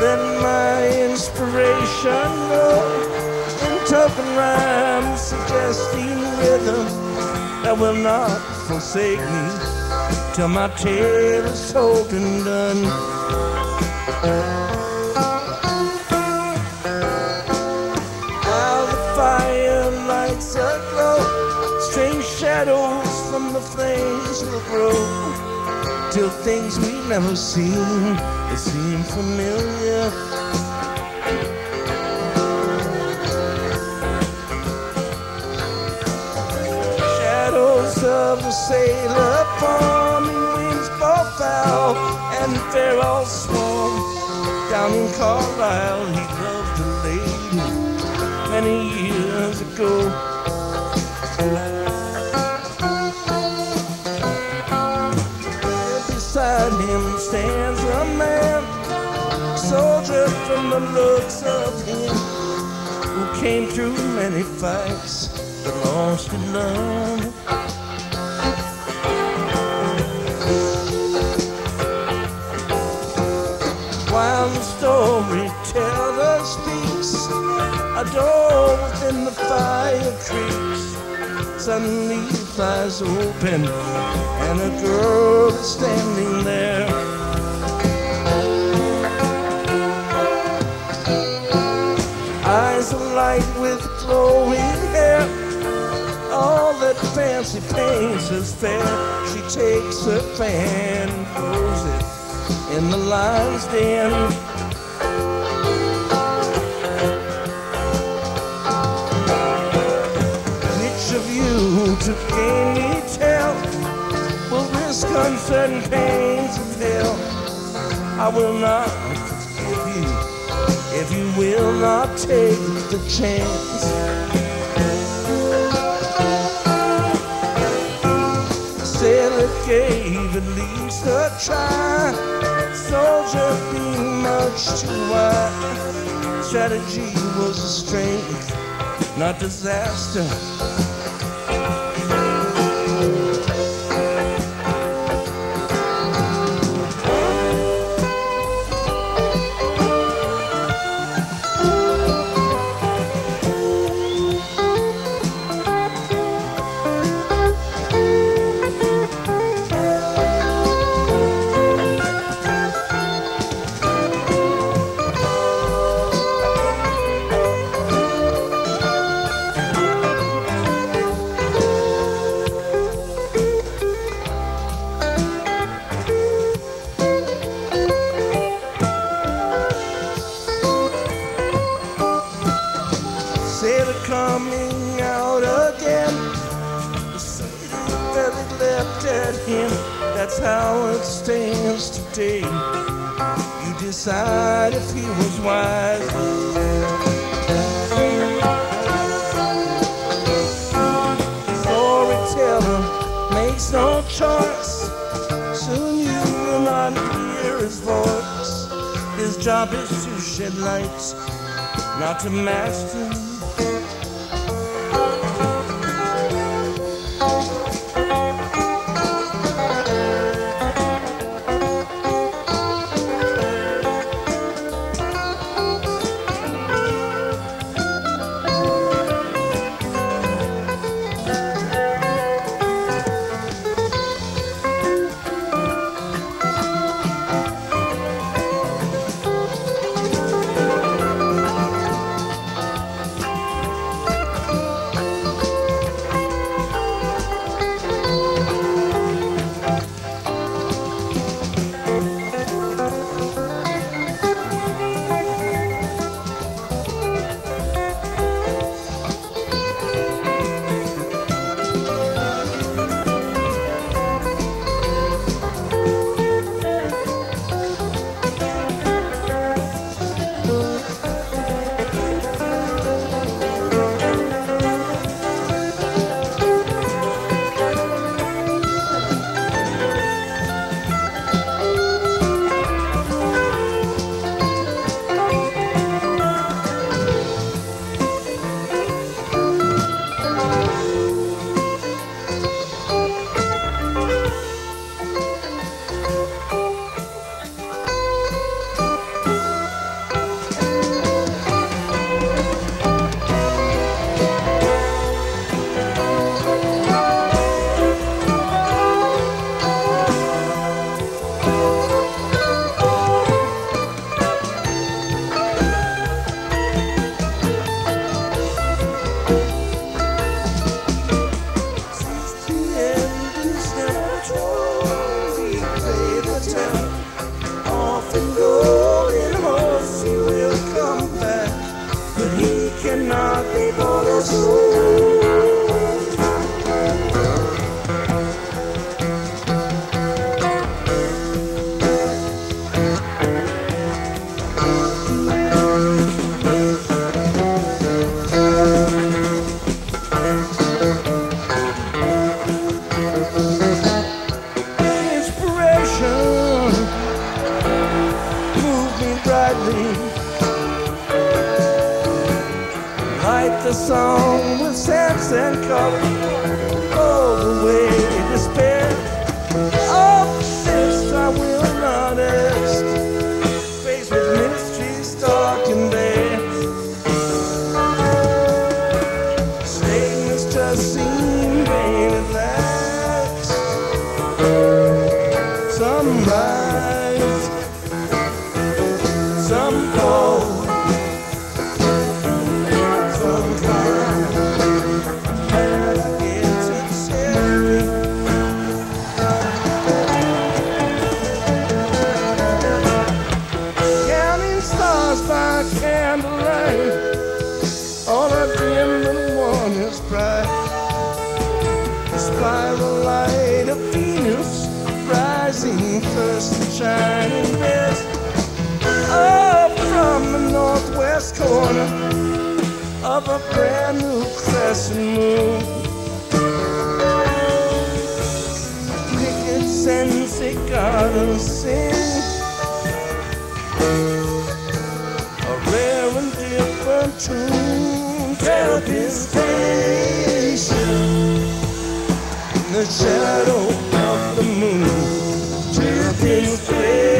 Let my inspiration go in token rhyme, suggesting rhythm that will not forsake me till my tale is told and done. Shadows from the flames will grow till things we've never seen seem familiar. Shadows of a sailor forming winds fall foul and Pharaoh swarm down in Carlisle. He loved a lady many years ago. From the looks of him, who came through many fights, but lost in love. While the storyteller speaks, a door within the fire creaks. Suddenly flies open, and a girl is standing there. Eyes alight with glowing hair. All that fancy paints is fair. She takes her fan throws it in the lion's den. Which of you to gain me tell will risk uncertain pains of hell? I will not if you will not take the chance. Sailor gave at least a try. Soldier being much too wide. Strategy was a strength, not disaster. Sailor coming out again. The that had left at him. That's how it stands today. You decide if he was wise. Storyteller makes no choice. Soon you will not hear his voice. His job is to shed light, not to master. Shining best. Up from the northwest corner of a brand new crescent moon. Crickets and cicadas sing. a rare and different tune. Terrapin station in the shadow of we.